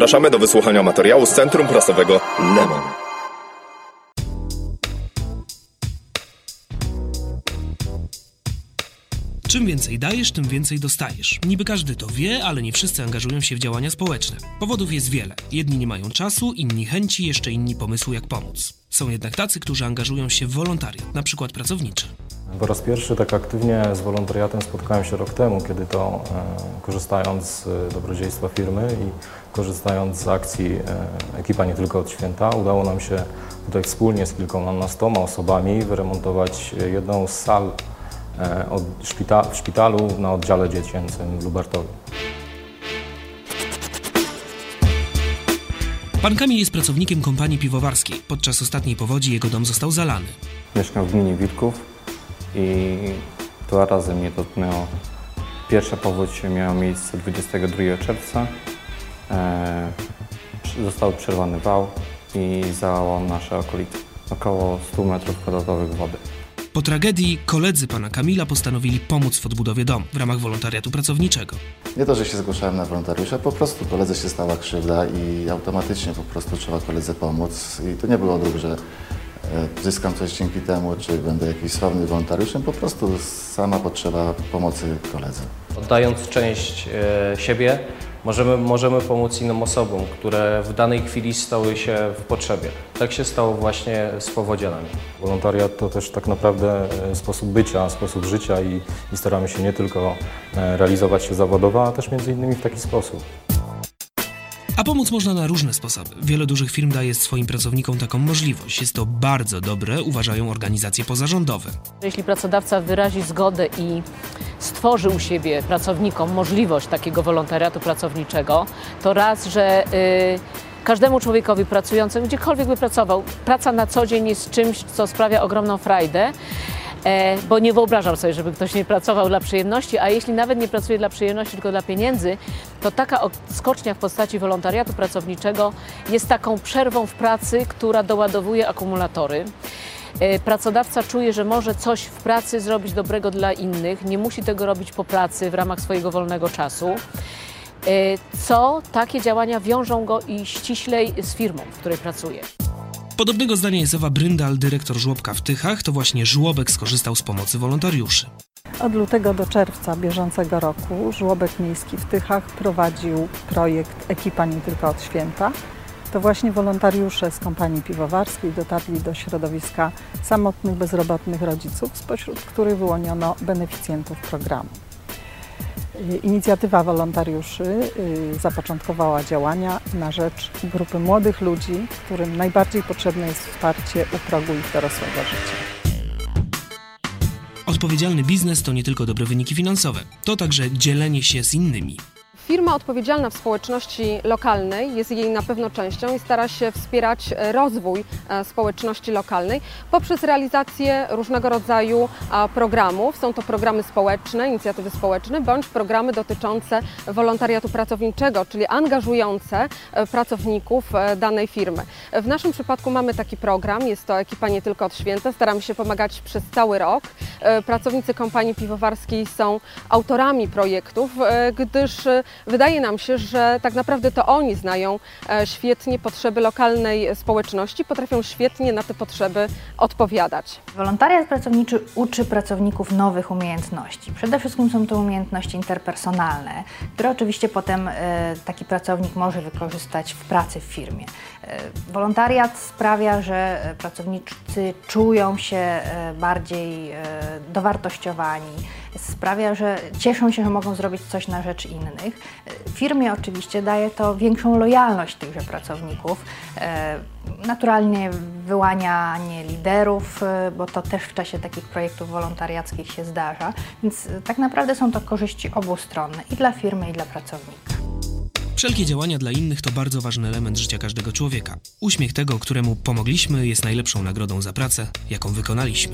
Zapraszamy do wysłuchania materiału z Centrum Prasowego Lemon. Czym więcej dajesz, tym więcej dostajesz. Niby każdy to wie, ale nie wszyscy angażują się w działania społeczne. Powodów jest wiele. Jedni nie mają czasu, inni chęci, jeszcze inni pomysłu jak pomóc. Są jednak tacy, którzy angażują się w wolontariat, na przykład pracowniczy. Po raz pierwszy tak aktywnie z wolontariatem spotkałem się rok temu, kiedy to e, korzystając z e, dobrodziejstwa firmy i korzystając z akcji e, Ekipa nie tylko od święta, udało nam się tutaj wspólnie z kilkunastoma osobami wyremontować jedną z sal w szpitalu na oddziale dziecięcym w Lubartowie. Pan Kamil jest pracownikiem kompanii piwowarskiej. Podczas ostatniej powodzi jego dom został zalany. Mieszkam w gminie Wilków i dwa razy mnie dotknęło. Pierwsza powódź miała miejsce 22 czerwca. E, został przerwany wał i załamał nasze okolice. Około 100 metrów kwadratowych wody. Po tragedii koledzy pana Kamila postanowili pomóc w odbudowie domu w ramach wolontariatu pracowniczego. Nie to, że się zgłaszałem na wolontariusza, po prostu koledze się stała krzywda i automatycznie po prostu trzeba koledze pomóc. I to nie było dróg, że e, zyskam coś dzięki temu, czy będę jakiś sławny wolontariuszem, po prostu sama potrzeba pomocy koledze. Oddając część e, siebie, możemy, możemy pomóc innym osobom, które w danej chwili stały się w potrzebie. Tak się stało właśnie z powodzianami. Wolontariat to też tak naprawdę e, sposób bycia, sposób życia i, i staramy się nie tylko e, realizować się zawodowo, a też między innymi w taki sposób. A pomóc można na różne sposoby. Wiele dużych firm daje swoim pracownikom taką możliwość. Jest to bardzo dobre, uważają organizacje pozarządowe. Jeśli pracodawca wyrazi zgodę i stworzy u siebie pracownikom możliwość takiego wolontariatu pracowniczego, to raz, że y, każdemu człowiekowi pracującemu, gdziekolwiek by pracował, praca na co dzień jest czymś, co sprawia ogromną frajdę. E, bo nie wyobrażam sobie, żeby ktoś nie pracował dla przyjemności, a jeśli nawet nie pracuje dla przyjemności, tylko dla pieniędzy, to taka skocznia w postaci wolontariatu pracowniczego jest taką przerwą w pracy, która doładowuje akumulatory. E, Pracodawca czuje, że może coś w pracy zrobić dobrego dla innych, nie musi tego robić po pracy w ramach swojego wolnego czasu. E, Co takie działania wiążą go i ściślej z firmą, w której pracuje. Podobnego zdania jest Ewa Bryndal, dyrektor żłobka w Tychach. To właśnie żłobek skorzystał z pomocy wolontariuszy. Od lutego do czerwca bieżącego roku żłobek miejski w Tychach prowadził projekt Ekipa nie tylko od święta. To właśnie wolontariusze z kompanii piwowarskiej dotarli do środowiska samotnych bezrobotnych rodziców, spośród których wyłoniono beneficjentów programu. Y, Inicjatywa wolontariuszy y, zapoczątkowała działania na rzecz grupy młodych ludzi, którym najbardziej potrzebne jest wsparcie u progu ich dorosłego życia. Odpowiedzialny biznes to nie tylko dobre wyniki finansowe, to także dzielenie się z innymi. Firma odpowiedzialna w społeczności lokalnej jest jej na pewno częścią i stara się wspierać e, rozwój e, społeczności lokalnej poprzez realizację różnego rodzaju programów. Są to programy społeczne, inicjatywy społeczne bądź programy dotyczące wolontariatu pracowniczego, czyli angażujące e, pracowników danej firmy. W naszym przypadku mamy taki program, jest to ekipa nie tylko od święta, staramy się pomagać przez cały rok. Pracownicy kompanii piwowarskiej są autorami projektów, gdyż wydaje nam się, że tak naprawdę to oni znają e, świetnie potrzeby lokalnej społeczności, potrafią świetnie na te potrzeby odpowiadać. Wolontariat pracowniczy uczy pracowników nowych umiejętności. Przede wszystkim są to umiejętności interpersonalne, które oczywiście potem e, taki pracownik może wykorzystać w pracy w firmie. E, Wolontariat sprawia, że pracownicy czują się bardziej dowartościowani, sprawia, że cieszą się, że mogą zrobić coś na rzecz innych. Firmie oczywiście daje to większą lojalność tychże pracowników. E, Naturalnie wyłanianie liderów, e, bo to też w czasie takich projektów wolontariackich się zdarza, więc e, tak naprawdę są to korzyści obustronne i dla firmy, i dla pracownika. Wszelkie działania dla innych to bardzo ważny element życia każdego człowieka. Uśmiech tego, któremu pomogliśmy, jest najlepszą nagrodą za pracę, jaką wykonaliśmy.